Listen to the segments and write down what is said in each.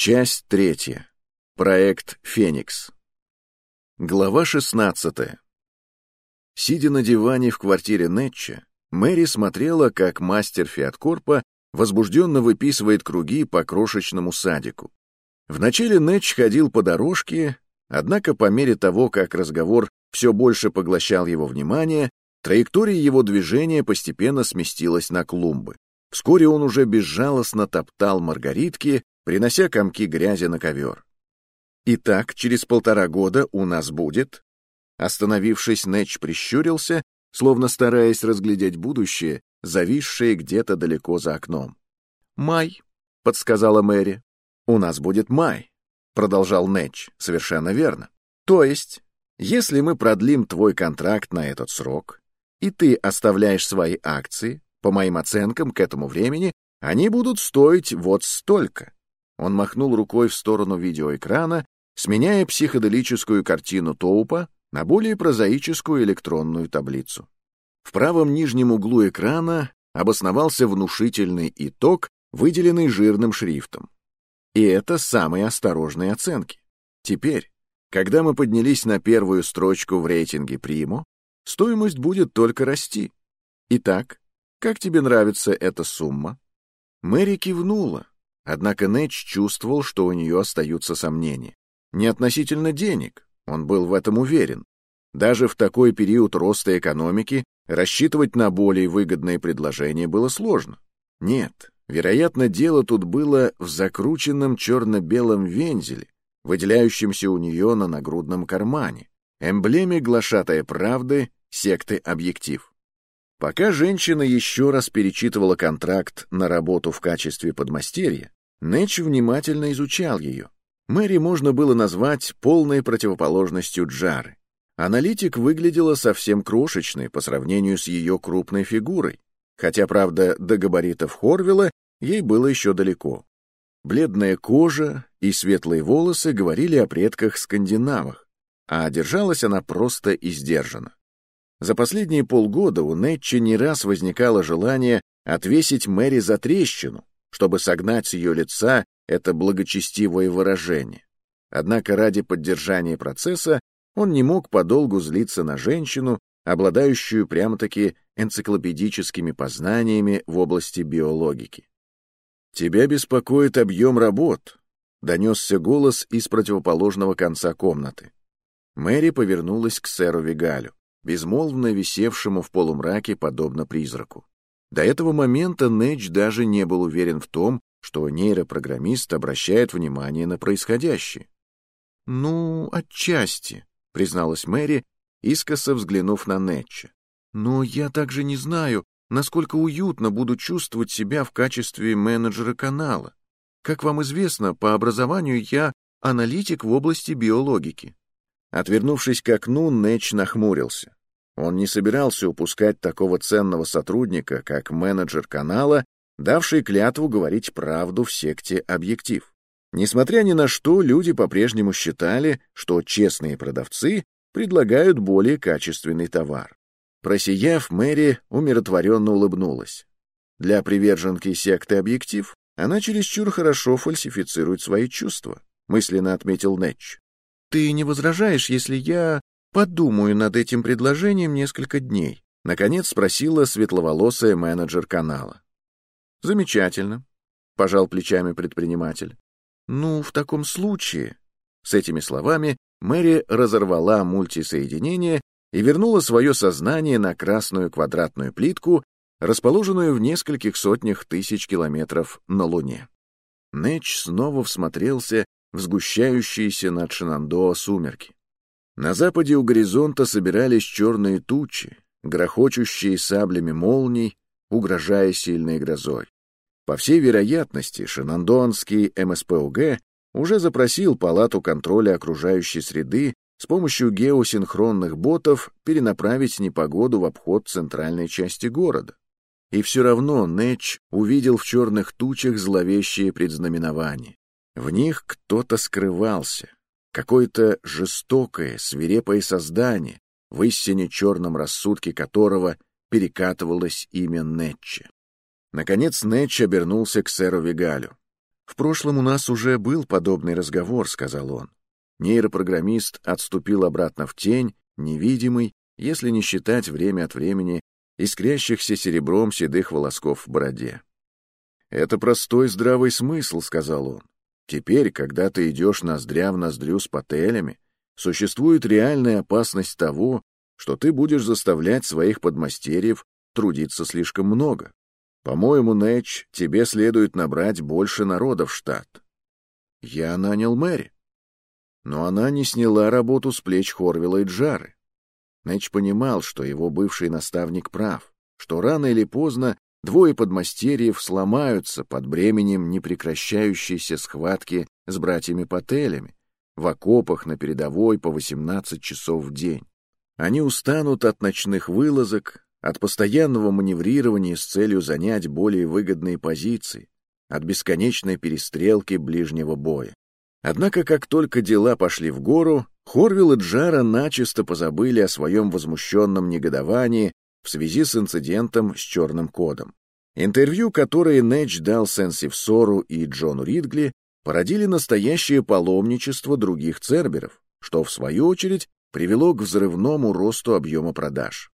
Часть третья. Проект «Феникс». Глава 16. Сидя на диване в квартире Нетча, Мэри смотрела, как мастер Фиаткорпа возбужденно выписывает круги по крошечному садику. Вначале Нетч ходил по дорожке, однако по мере того, как разговор все больше поглощал его внимание, траектория его движения постепенно сместилась на клумбы. Вскоре он уже безжалостно топтал маргаритки, принося комки грязи на ковер. «Итак, через полтора года у нас будет...» Остановившись, Нэтч прищурился, словно стараясь разглядеть будущее, зависшее где-то далеко за окном. «Май», — подсказала Мэри. «У нас будет май», — продолжал Нэтч, совершенно верно. «То есть, если мы продлим твой контракт на этот срок, и ты оставляешь свои акции, по моим оценкам, к этому времени они будут стоить вот столько. Он махнул рукой в сторону видеоэкрана, сменяя психоделическую картину Тоупа на более прозаическую электронную таблицу. В правом нижнем углу экрана обосновался внушительный итог, выделенный жирным шрифтом. И это самые осторожные оценки. Теперь, когда мы поднялись на первую строчку в рейтинге Примо, стоимость будет только расти. Итак, как тебе нравится эта сумма? Мэри кивнула, Однако Нэтч чувствовал, что у нее остаются сомнения. Не относительно денег, он был в этом уверен. Даже в такой период роста экономики рассчитывать на более выгодные предложения было сложно. Нет, вероятно, дело тут было в закрученном черно-белом вензеле, выделяющемся у нее на нагрудном кармане, эмблеме глашатая правды секты «Объектив». Пока женщина еще раз перечитывала контракт на работу в качестве подмастерья, Нэтч внимательно изучал ее. Мэри можно было назвать полной противоположностью Джары. Аналитик выглядела совсем крошечной по сравнению с ее крупной фигурой, хотя, правда, до габаритов Хорвилла ей было еще далеко. Бледная кожа и светлые волосы говорили о предках-скандинавах, а держалась она просто и сдержанно. За последние полгода у Нэтчи не раз возникало желание отвесить Мэри за трещину, чтобы согнать с ее лица это благочестивое выражение. Однако ради поддержания процесса он не мог подолгу злиться на женщину, обладающую прямо-таки энциклопедическими познаниями в области биологики. «Тебя беспокоит объем работ», — донесся голос из противоположного конца комнаты. Мэри повернулась к сэру Вигалю, безмолвно висевшему в полумраке, подобно призраку. До этого момента Нэдж даже не был уверен в том, что нейропрограммист обращает внимание на происходящее. «Ну, отчасти», — призналась Мэри, искоса взглянув на Нэтча. «Но я также не знаю, насколько уютно буду чувствовать себя в качестве менеджера канала. Как вам известно, по образованию я аналитик в области биологики». Отвернувшись к окну, Нэтч нахмурился. Он не собирался упускать такого ценного сотрудника, как менеджер канала, давший клятву говорить правду в секте «Объектив». Несмотря ни на что, люди по-прежнему считали, что честные продавцы предлагают более качественный товар. Просияв, Мэри умиротворенно улыбнулась. Для приверженки секты «Объектив» она чересчур хорошо фальсифицирует свои чувства, мысленно отметил Нэтч. «Ты не возражаешь, если я Подумаю над этим предложением несколько дней. Наконец спросила светловолосая менеджер канала. Замечательно, пожал плечами предприниматель. Ну, в таком случае... С этими словами Мэри разорвала мультисоединение и вернула свое сознание на красную квадратную плитку, расположенную в нескольких сотнях тысяч километров на Луне. Нэч снова всмотрелся в сгущающиеся над Шинандоа сумерки. На западе у горизонта собирались черные тучи, грохочущие саблями молний, угрожая сильной грозой. По всей вероятности, Шинандонский МСПУГ уже запросил Палату контроля окружающей среды с помощью геосинхронных ботов перенаправить непогоду в обход центральной части города. И все равно Нэч увидел в черных тучах зловещие предзнаменования. В них кто-то скрывался, какое-то жестокое, свирепое создание, в истине черном рассудке которого перекатывалось имя Нетче. Наконец Нетч обернулся к сэру Вигалю. «В прошлом у нас уже был подобный разговор», — сказал он. Нейропрограммист отступил обратно в тень, невидимый, если не считать время от времени искрящихся серебром седых волосков в бороде. «Это простой здравый смысл», — сказал он. «Теперь, когда ты идешь ноздря в ноздрю с пателями, существует реальная опасность того, что ты будешь заставлять своих подмастерьев трудиться слишком много. По-моему, Нэтч, тебе следует набрать больше народа в штат. Я нанял Мэри. Но она не сняла работу с плеч Хорвилла и Джары. Нэтч понимал, что его бывший наставник прав, что рано или поздно двое подмастерьев сломаются под бременем непрекращающейся схватки с братьями-пателями в окопах на передовой по 18 часов в день. Они устанут от ночных вылазок, от постоянного маневрирования с целью занять более выгодные позиции, от бесконечной перестрелки ближнего боя. Однако, как только дела пошли в гору, Хорвилл и Джара начисто позабыли о своем возмущенном негодовании в связи с инцидентом с черным кодом. Интервью, которые Нэтч дал Сенси Сору и Джону Ридгли, породили настоящее паломничество других церберов, что, в свою очередь, привело к взрывному росту объема продаж.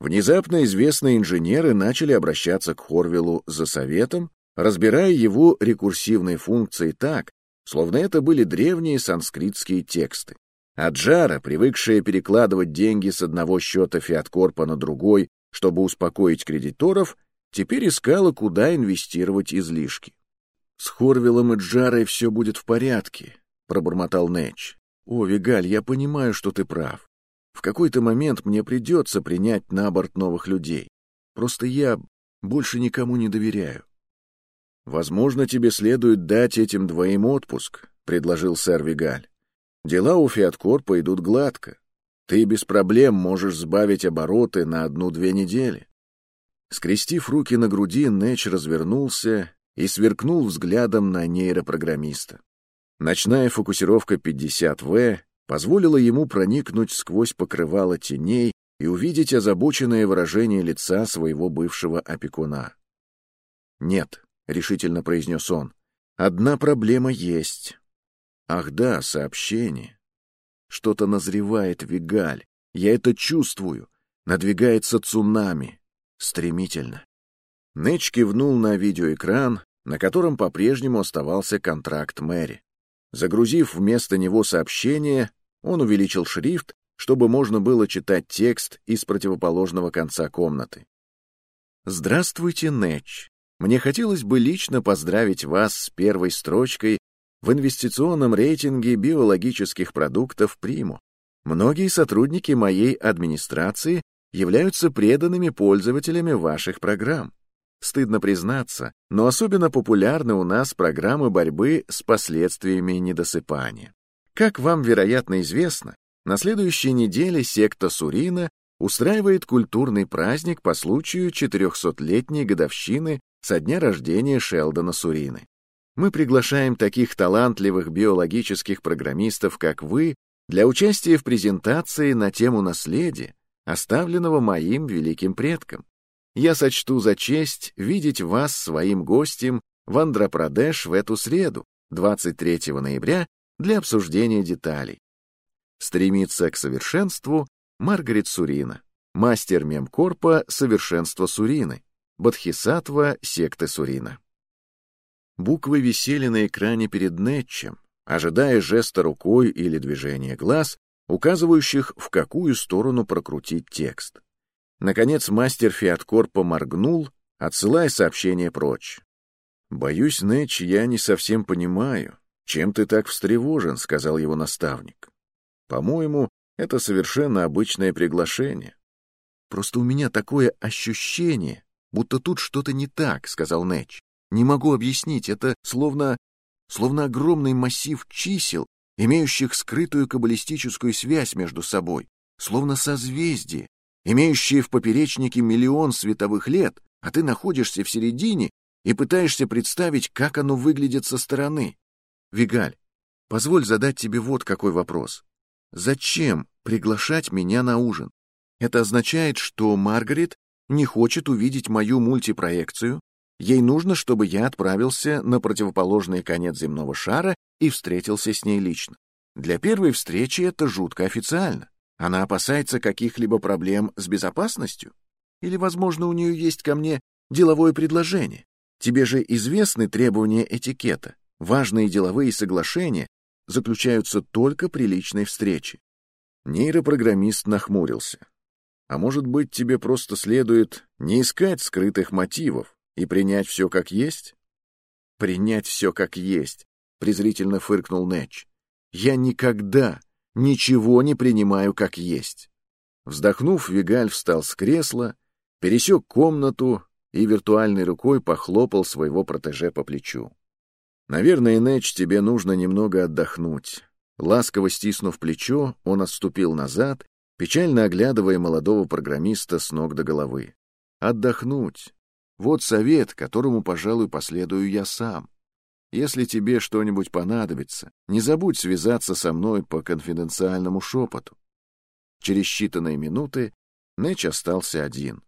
Внезапно известные инженеры начали обращаться к Хорвиллу за советом, разбирая его рекурсивные функции так, словно это были древние санскритские тексты. А Джара, привыкшая перекладывать деньги с одного счета Фиаткорпа на другой, чтобы успокоить кредиторов, теперь искала, куда инвестировать излишки. «С Хорвиллом и Джарой все будет в порядке», — пробормотал Нэтч. «О, Вигаль, я понимаю, что ты прав. В какой-то момент мне придется принять на борт новых людей. Просто я больше никому не доверяю». «Возможно, тебе следует дать этим двоим отпуск», — предложил сэр Вигаль. Дела у Фиаткорпа идут гладко. Ты без проблем можешь сбавить обороты на одну-две недели. Скрестив руки на груди, Нэч развернулся и сверкнул взглядом на нейропрограммиста. Ночная фокусировка 50В позволила ему проникнуть сквозь покрывало теней и увидеть озабоченное выражение лица своего бывшего опекуна. «Нет», — решительно произнес он, — «одна проблема есть. Ах да, сообщение. Что-то назревает, Вигаль. Я это чувствую. Надвигается цунами. Стремительно. Нэч кивнул на видеоэкран, на котором по-прежнему оставался контракт Мэри. Загрузив вместо него сообщение, он увеличил шрифт, чтобы можно было читать текст из противоположного конца комнаты. «Здравствуйте, Нэч. Мне хотелось бы лично поздравить вас с первой строчкой в инвестиционном рейтинге биологических продуктов «Приму». Многие сотрудники моей администрации являются преданными пользователями ваших программ. Стыдно признаться, но особенно популярны у нас программы борьбы с последствиями недосыпания. Как вам, вероятно, известно, на следующей неделе секта Сурина устраивает культурный праздник по случаю 400-летней годовщины со дня рождения Шелдона Сурины. Мы приглашаем таких талантливых биологических программистов, как вы, для участия в презентации на тему наследия, оставленного моим великим предком. Я сочту за честь видеть вас своим гостем в Андропрадеш в эту среду, 23 ноября, для обсуждения деталей. Стремится к совершенству Маргарет Сурина, мастер мемкорпа совершенства Сурины, Бодхисаттва секты Сурина. Буквы висели на экране перед Нетчем, ожидая жеста рукой или движения глаз, указывающих, в какую сторону прокрутить текст. Наконец мастер Фиаткор поморгнул, отсылая сообщение прочь. «Боюсь, Нэтч, я не совсем понимаю, чем ты так встревожен», — сказал его наставник. «По-моему, это совершенно обычное приглашение». «Просто у меня такое ощущение, будто тут что-то не так», — сказал Нэтч. Не могу объяснить, это словно... словно огромный массив чисел, имеющих скрытую каббалистическую связь между собой, словно созвездие, имеющие в поперечнике миллион световых лет, а ты находишься в середине и пытаешься представить, как оно выглядит со стороны. Вигаль, позволь задать тебе вот какой вопрос. Зачем приглашать меня на ужин? Это означает, что Маргарет не хочет увидеть мою мультипроекцию, Ей нужно, чтобы я отправился на противоположный конец земного шара и встретился с ней лично. Для первой встречи это жутко официально. Она опасается каких-либо проблем с безопасностью? Или, возможно, у нее есть ко мне деловое предложение? Тебе же известны требования этикета. Важные деловые соглашения заключаются только при личной встрече. Нейропрограммист нахмурился. А может быть, тебе просто следует не искать скрытых мотивов и принять все как есть? Принять все как есть, презрительно фыркнул Нэтч. Я никогда ничего не принимаю как есть. Вздохнув, Вигаль встал с кресла, пересек комнату и виртуальной рукой похлопал своего протеже по плечу. «Наверное, Нэч, тебе нужно немного отдохнуть». Ласково стиснув плечо, он отступил назад, печально оглядывая молодого программиста с ног до головы. «Отдохнуть. Вот совет, которому, пожалуй, последую я сам. Если тебе что-нибудь понадобится, не забудь связаться со мной по конфиденциальному шепоту». Через считанные минуты Нэч остался один.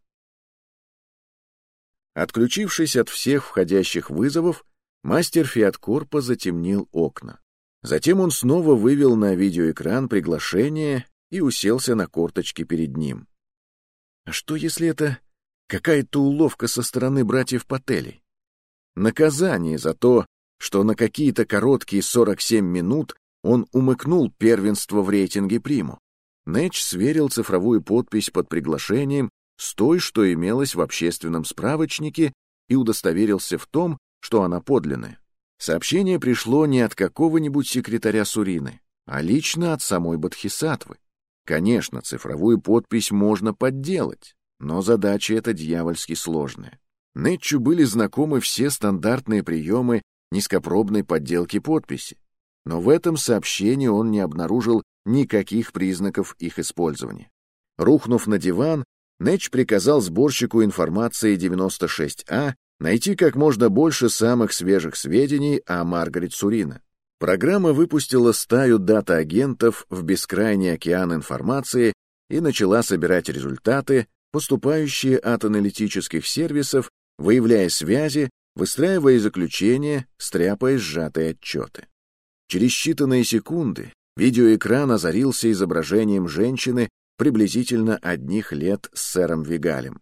Отключившись от всех входящих вызовов, мастер Фиаткорпа затемнил окна. Затем он снова вывел на видеоэкран приглашение и уселся на корточки перед ним. А что, если это какая-то уловка со стороны братьев Пателей? Наказание за то, что на какие-то короткие 47 минут он умыкнул первенство в рейтинге приму. Нэч сверил цифровую подпись под приглашением с той, что имелось в общественном справочнике, и удостоверился в том, что она подлинная. Сообщение пришло не от какого-нибудь секретаря Сурины, а лично от самой Бадхисатвы. Конечно, цифровую подпись можно подделать, но задача эта дьявольски сложная. Нетчу были знакомы все стандартные приемы низкопробной подделки подписи, но в этом сообщении он не обнаружил никаких признаков их использования. Рухнув на диван, Нэтч приказал сборщику информации 96А найти как можно больше самых свежих сведений о Маргарет Сурина. Программа выпустила стаю дата-агентов в бескрайний океан информации и начала собирать результаты, поступающие от аналитических сервисов, выявляя связи, выстраивая заключения, стряпая сжатые отчеты. Через считанные секунды видеоэкран озарился изображением женщины приблизительно одних лет с сэром Вигалем.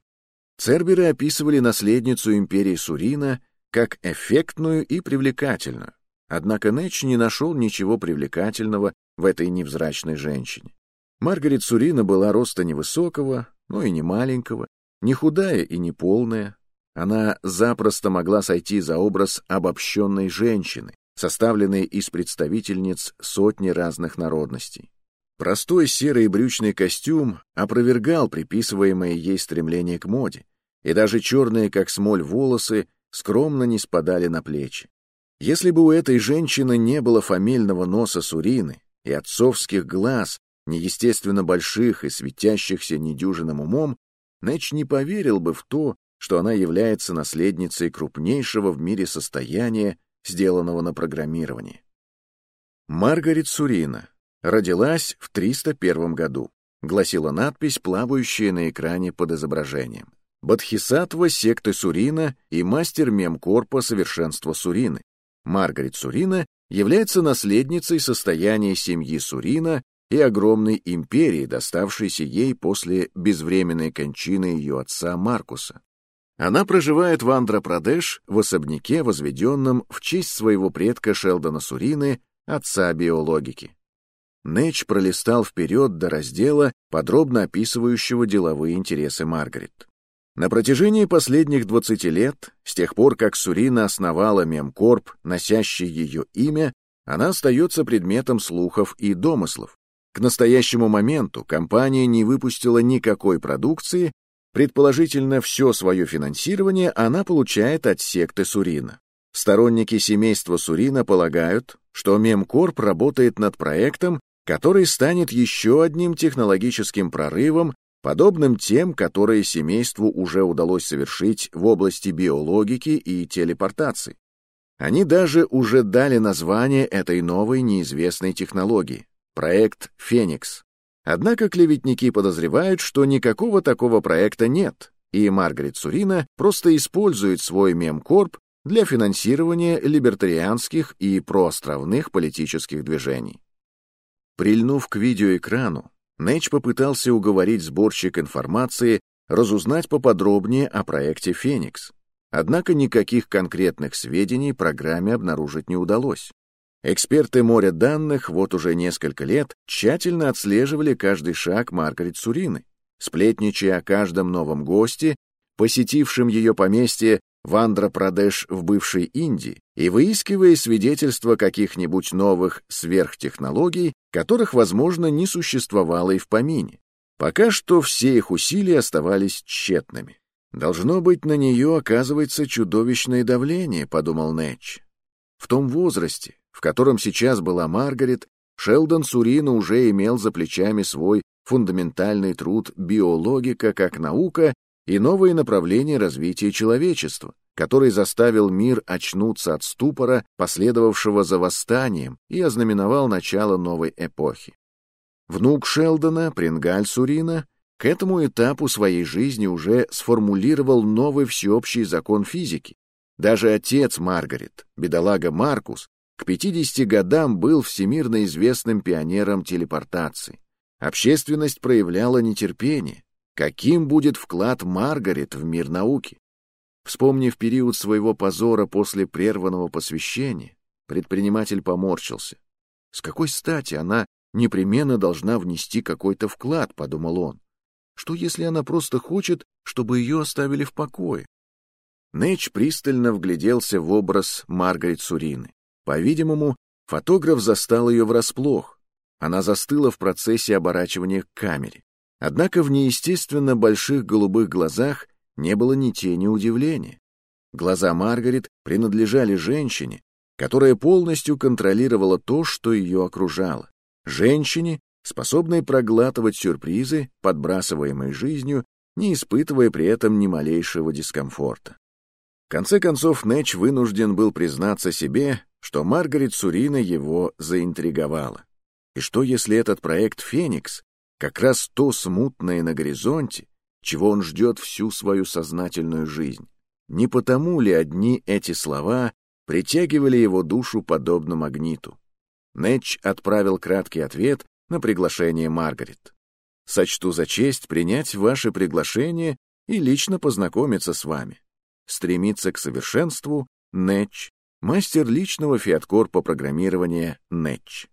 Церберы описывали наследницу империи Сурина как эффектную и привлекательную, однако Нэч не нашел ничего привлекательного в этой невзрачной женщине. Маргарет Сурина была роста невысокого, но и не маленького, не худая и не полная. Она запросто могла сойти за образ обобщенной женщины, составленной из представительниц сотни разных народностей. Простой серый брючный костюм опровергал приписываемое ей стремление к моде, и даже черные, как смоль, волосы скромно не спадали на плечи. Если бы у этой женщины не было фамильного носа Сурины и отцовских глаз, неестественно больших и светящихся недюжинным умом, Нэч не поверил бы в то, что она является наследницей крупнейшего в мире состояния, сделанного на программировании. Маргарет Сурина, Родилась в 301 году, гласила надпись, плавающая на экране под изображением. Бадхисатва секты Сурина и мастер мемкорпа совершенства Сурины. Маргарет Сурина является наследницей состояния семьи Сурина и огромной империи, доставшейся ей после безвременной кончины ее отца Маркуса. Она проживает в Андхра-Прадеш в особняке, возведенном в честь своего предка Шелдона Сурины, отца биологики. Нэч пролистал вперед до раздела, подробно описывающего деловые интересы Маргарет. На протяжении последних 20 лет, с тех пор, как Сурина основала Мемкорп, носящий ее имя, она остается предметом слухов и домыслов. К настоящему моменту компания не выпустила никакой продукции, предположительно, все свое финансирование она получает от секты Сурина. Сторонники семейства Сурина полагают, что Мемкорп работает над проектом, который станет еще одним технологическим прорывом, подобным тем, которые семейству уже удалось совершить в области биологики и телепортации. Они даже уже дали название этой новой неизвестной технологии — проект «Феникс». Однако клеветники подозревают, что никакого такого проекта нет, и Маргарет Сурина просто использует свой мемкорп для финансирования либертарианских и проостровных политических движений. Прильнув к видеоэкрану, Нэч попытался уговорить сборщик информации разузнать поподробнее о проекте «Феникс». Однако никаких конкретных сведений программе обнаружить не удалось. Эксперты моря данных вот уже несколько лет тщательно отслеживали каждый шаг Маргарет Сурины, сплетничая о каждом новом госте, посетившем ее поместье в Андхра-Прадеш в бывшей Индии и выискивая свидетельства каких-нибудь новых сверхтехнологий, которых, возможно, не существовало и в помине. Пока что все их усилия оставались тщетными. «Должно быть, на нее оказывается чудовищное давление», — подумал Нэтч. В том возрасте, в котором сейчас была Маргарет, Шелдон Сурина уже имел за плечами свой фундаментальный труд «Биологика как наука» и новые направления развития человечества, который заставил мир очнуться от ступора, последовавшего за восстанием, и ознаменовал начало новой эпохи. Внук Шелдона, Прингаль Сурина, к этому этапу своей жизни уже сформулировал новый всеобщий закон физики. Даже отец Маргарет, бедолага Маркус, к 50 годам был всемирно известным пионером телепортации. Общественность проявляла нетерпение. Каким будет вклад Маргарет в мир науки? Вспомнив период своего позора после прерванного посвящения, предприниматель поморщился. С какой стати она непременно должна внести какой-то вклад, подумал он. Что если она просто хочет, чтобы ее оставили в покое? Нэч пристально вгляделся в образ Маргарет Сурины. По-видимому, фотограф застал ее врасплох. Она застыла в процессе оборачивания к камере. Однако в неестественно больших голубых глазах не было ни тени удивления. Глаза Маргарет принадлежали женщине, которая полностью контролировала то, что ее окружало. Женщине, способной проглатывать сюрпризы, подбрасываемые жизнью, не испытывая при этом ни малейшего дискомфорта. В конце концов, Нэч вынужден был признаться себе, что Маргарет Сурина его заинтриговала. И что, если этот проект «Феникс» как раз то смутное на горизонте, чего он ждет всю свою сознательную жизнь? Не потому ли одни эти слова притягивали его душу подобно магниту? Нэтч отправил краткий ответ на приглашение Маргарет. «Сочту за честь принять ваше приглашение и лично познакомиться с вами. Стремиться к совершенству Нэтч мастер личного фиаткорпа программирования Нэтч.